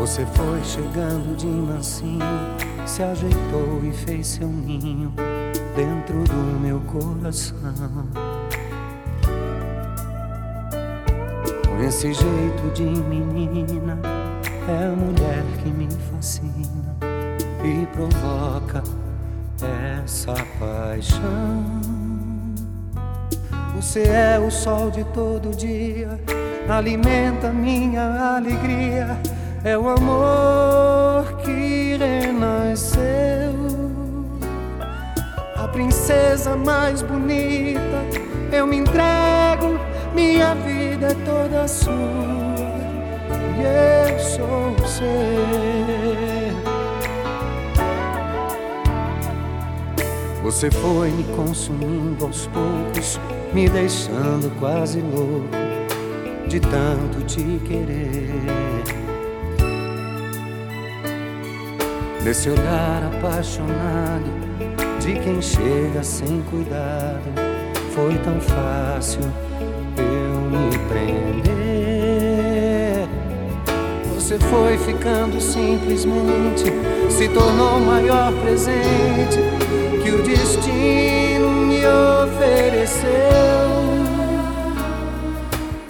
Você foi chegando de mansinho, se ajeitou e fez seu ninho dentro do meu coração. Com esse jeito de menina, é a mulher que me fascina e provoca essa paixão. Você é o sol de todo dia, alimenta minha alegria. É o amor que renasceu. A princesa mais bonita, eu me entrego, minha vida é toda sua. E eu sou seu. Você foi me consumindo aos poucos, me deixando quase louco de tanto te querer. Nesse olhar apaixonado de quem chega sem cuidado, foi tão fácil eu me prender. Você foi ficando simplesmente, se tornou o maior presente que o destino me ofereceu.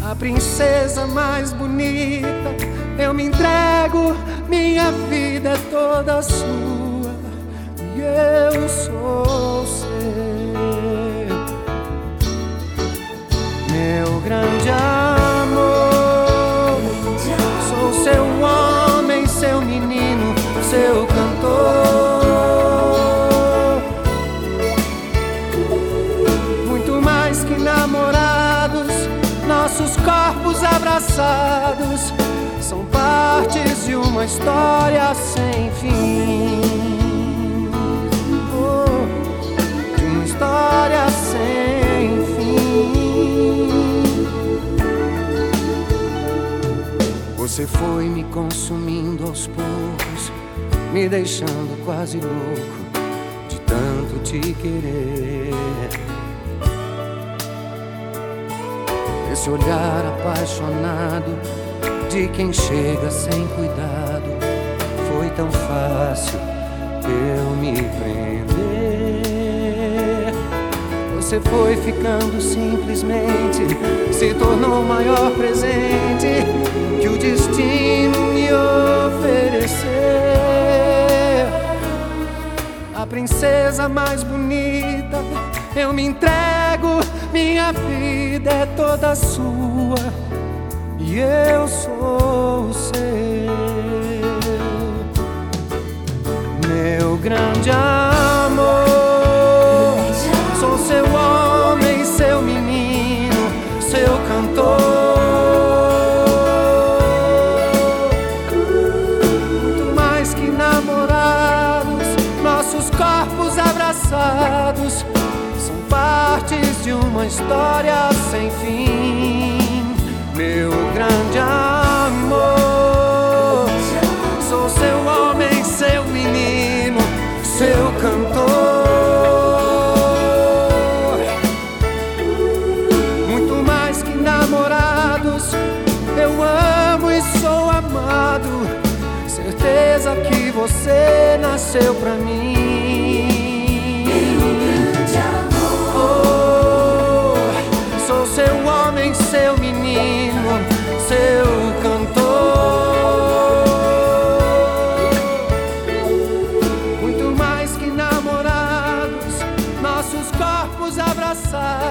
A princesa mais bonita, eu me entrego, minha vida é toda sua e eu sou seu. Meu grande amor, sou seu homem, seu menino, seu cantor. Muito mais que namorados, nossos corpos abraçados são partes de uma história sem fim. Oh, de uma história sem fim. Você foi me consumindo aos poucos, me deixando quase louco de tanto te querer. Esse olhar apaixonado de quem chega sem cuidado, foi tão fácil eu me prender. Você foi ficando simplesmente, se tornou o maior presente que o destino me ofereceu. A princesa mais bonita, eu me entrego, minha vida é toda sua e eu sou seu. Meu grande amor, sou seu homem, seu menino, seu cantor. Muito mais que namorados, nossos corpos abraçados são partes de uma história você nasceu pra mim. Oh, sou seu homem, seu menino, seu cantor. Muito mais que namorados, nossos corpos abraçados